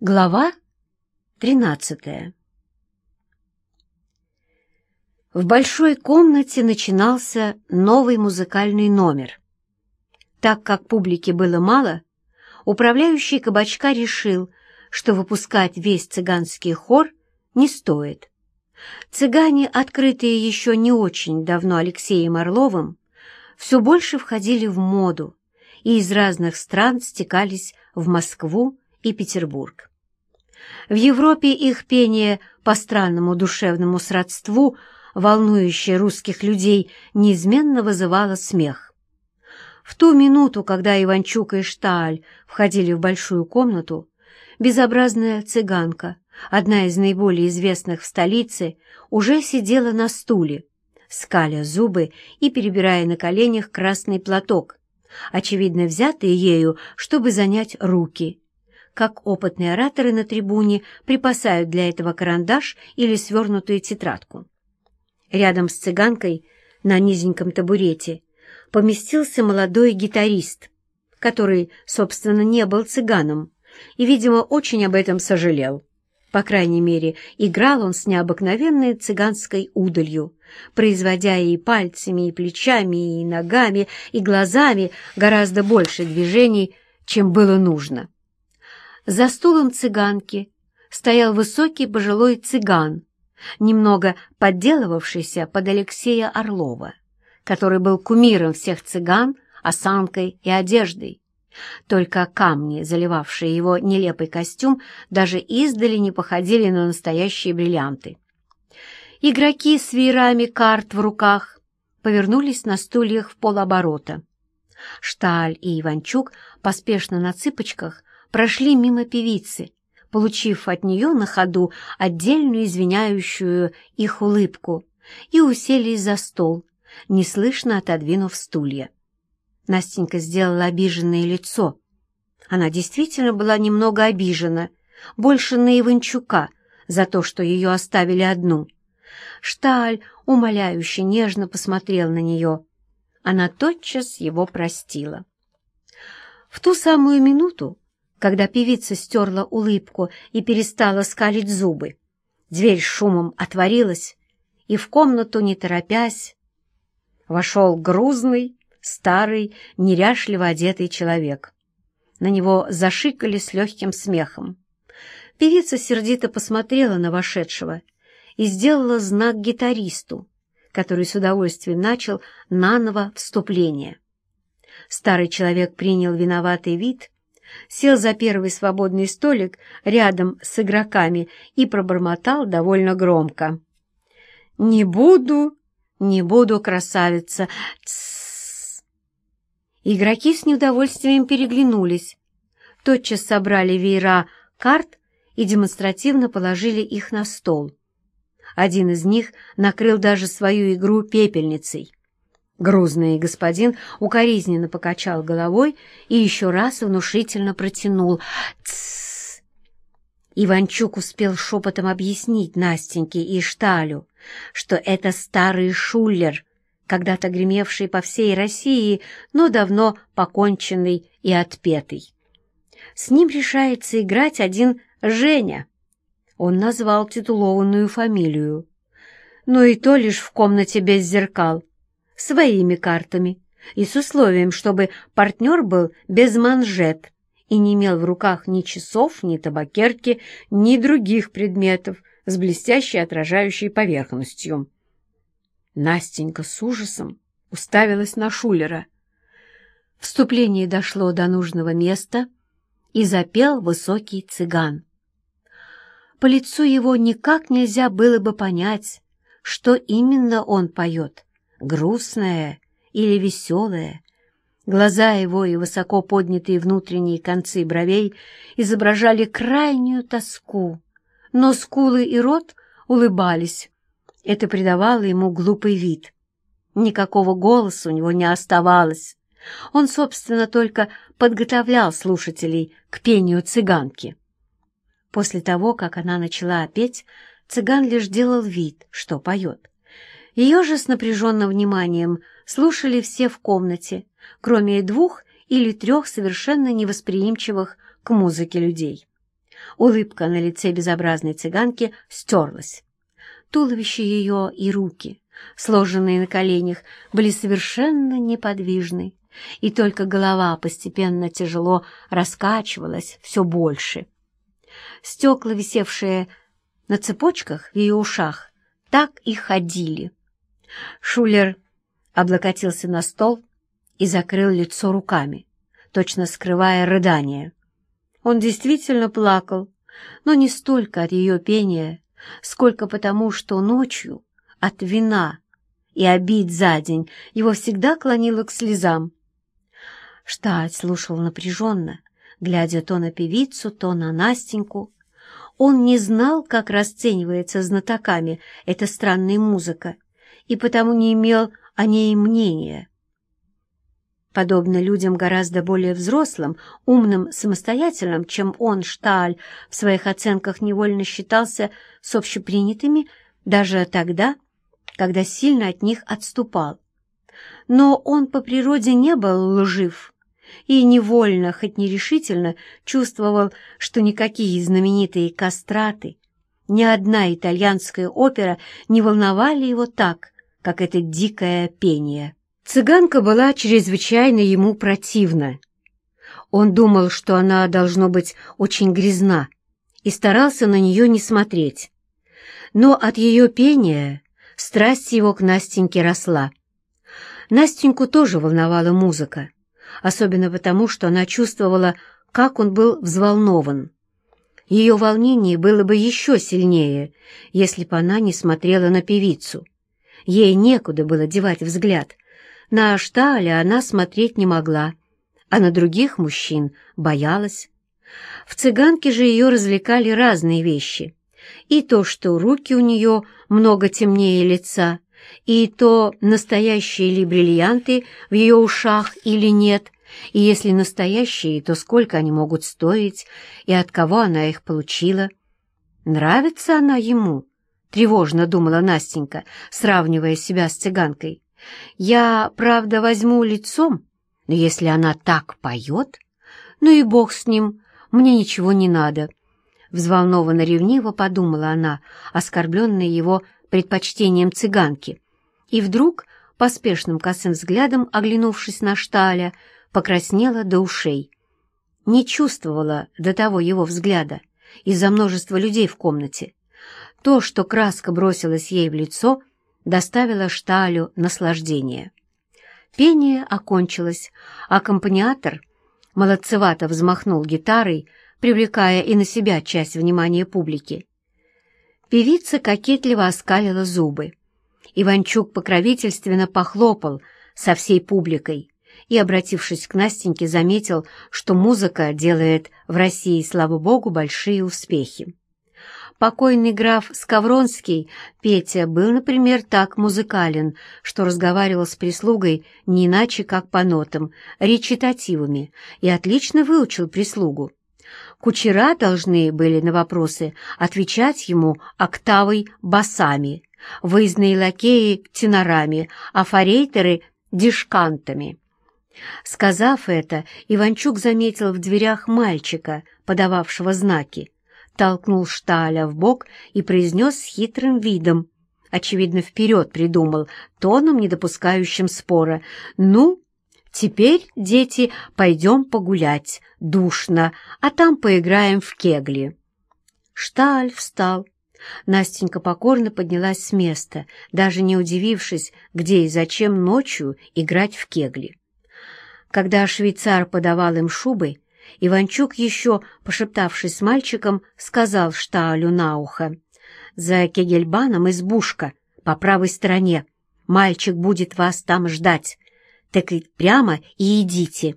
Глава тринадцатая В большой комнате начинался новый музыкальный номер. Так как публики было мало, управляющий кабачка решил, что выпускать весь цыганский хор не стоит. Цыгане, открытые еще не очень давно Алексеем Орловым, все больше входили в моду и из разных стран стекались в Москву и Петербург. В Европе их пение по странному душевному сродству, волнующее русских людей, неизменно вызывало смех. В ту минуту, когда Иванчук и Шталь входили в большую комнату, безобразная цыганка, одна из наиболее известных в столице, уже сидела на стуле, скаля зубы и перебирая на коленях красный платок, очевидно взятый ею, чтобы занять руки как опытные ораторы на трибуне припасают для этого карандаш или свернутую тетрадку. Рядом с цыганкой на низеньком табурете поместился молодой гитарист, который, собственно, не был цыганом и, видимо, очень об этом сожалел. По крайней мере, играл он с необыкновенной цыганской удалью, производя и пальцами, и плечами, и ногами, и глазами гораздо больше движений, чем было нужно. За стулом цыганки стоял высокий пожилой цыган, немного подделывавшийся под Алексея Орлова, который был кумиром всех цыган осанкой и одеждой. Только камни, заливавшие его нелепый костюм, даже издали не походили на настоящие бриллианты. Игроки с веерами карт в руках повернулись на стульях в полоборота. Шталь и Иванчук поспешно на цыпочках прошли мимо певицы, получив от нее на ходу отдельную извиняющую их улыбку, и уселись за стол, неслышно отодвинув стулья. Настенька сделала обиженное лицо. Она действительно была немного обижена, больше на Иванчука, за то, что ее оставили одну. Шталь умоляюще нежно посмотрел на нее. Она тотчас его простила. В ту самую минуту, когда певица стерла улыбку и перестала скалить зубы. Дверь шумом отворилась, и в комнату, не торопясь, вошел грузный, старый, неряшливо одетый человек. На него зашикали с легким смехом. Певица сердито посмотрела на вошедшего и сделала знак гитаристу, который с удовольствием начал наново вступление. Старый человек принял виноватый вид сел за первый свободный столик рядом с игроками и пробормотал довольно громко. «Не буду, не буду, красавица!» Игроки с неудовольствием переглянулись, тотчас собрали веера карт и демонстративно положили их на стол. Один из них накрыл даже свою игру пепельницей. Грузный господин укоризненно покачал головой и еще раз внушительно протянул «Тссс». Иванчук успел шепотом объяснить Настеньке и Шталю, что это старый шулер, когда-то гремевший по всей России, но давно поконченный и отпетый. С ним решается играть один Женя. Он назвал титулованную фамилию. Но и то лишь в комнате без зеркал своими картами и с условием, чтобы партнер был без манжет и не имел в руках ни часов, ни табакерки, ни других предметов с блестящей отражающей поверхностью. Настенька с ужасом уставилась на Шулера. Вступление дошло до нужного места, и запел высокий цыган. По лицу его никак нельзя было бы понять, что именно он поет — грустное или веселое. Глаза его и высоко поднятые внутренние концы бровей изображали крайнюю тоску, но скулы и рот улыбались. Это придавало ему глупый вид. Никакого голоса у него не оставалось. Он, собственно, только подготовлял слушателей к пению цыганки. После того, как она начала петь, цыган лишь делал вид, что поет. Ее же с напряженным вниманием слушали все в комнате, кроме двух или трех совершенно невосприимчивых к музыке людей. Улыбка на лице безобразной цыганки стерлась. Туловище ее и руки, сложенные на коленях, были совершенно неподвижны, и только голова постепенно тяжело раскачивалась все больше. Стекла, висевшие на цепочках в ее ушах, так и ходили. Шулер облокотился на стол и закрыл лицо руками, точно скрывая рыдание. Он действительно плакал, но не столько от ее пения, сколько потому, что ночью от вина и обид за день его всегда клонило к слезам. Шталь слушал напряженно, глядя то на певицу, то на Настеньку. Он не знал, как расценивается знатоками эта странная музыка, и потому не имел о ней мнения. Подобно людям гораздо более взрослым, умным, самостоятельным, чем он, Шталь, в своих оценках невольно считался с общепринятыми даже тогда, когда сильно от них отступал. Но он по природе не был лжив и невольно, хоть нерешительно, чувствовал, что никакие знаменитые кастраты, ни одна итальянская опера не волновали его так, как это дикое пение. Цыганка была чрезвычайно ему противна. Он думал, что она должно быть очень грязна, и старался на нее не смотреть. Но от ее пения страсть его к Настеньке росла. Настеньку тоже волновала музыка, особенно потому, что она чувствовала, как он был взволнован. Ее волнение было бы еще сильнее, если бы она не смотрела на певицу. Ей некуда было девать взгляд — на Ашталя она смотреть не могла, а на других мужчин боялась. В цыганке же ее развлекали разные вещи. И то, что руки у нее много темнее лица, и то, настоящие ли бриллианты в ее ушах или нет, и если настоящие, то сколько они могут стоить, и от кого она их получила. Нравится она ему, тревожно думала Настенька, сравнивая себя с цыганкой. Я, правда, возьму лицом, но если она так поет, ну и бог с ним, мне ничего не надо. Взволнованно ревниво подумала она, оскорбленная его предпочтением цыганки. И вдруг, поспешным косым взглядом оглянувшись на Шталя, покраснела до ушей. Не чувствовала до того его взгляда из-за множества людей в комнате. То, что краска бросилась ей в лицо, доставила Шталю наслаждение. Пение окончилось, аккомпаниатор молодцевато взмахнул гитарой, привлекая и на себя часть внимания публики. Певица кокетливо оскалила зубы. Иванчук покровительственно похлопал со всей публикой и, обратившись к Настеньке, заметил, что музыка делает в России, слава богу, большие успехи. Покойный граф Скавронский, Петя, был, например, так музыкален, что разговаривал с прислугой не иначе, как по нотам, речитативами, и отлично выучил прислугу. Кучера должны были на вопросы отвечать ему октавой басами, выездные лакеи — тенорами, а форейтеры — дишкантами. Сказав это, Иванчук заметил в дверях мальчика, подававшего знаки толкнул Шталя в бок и произнес с хитрым видом, очевидно, вперед придумал, тоном, не допускающим спора. «Ну, теперь, дети, пойдем погулять, душно, а там поиграем в кегли». Шталь встал. Настенька покорно поднялась с места, даже не удивившись, где и зачем ночью играть в кегли. Когда швейцар подавал им шубы, Иванчук еще, пошептавшись с мальчиком, сказал Шталю на ухо. «За Кегельбаном избушка, по правой стороне. Мальчик будет вас там ждать. Так и прямо и идите».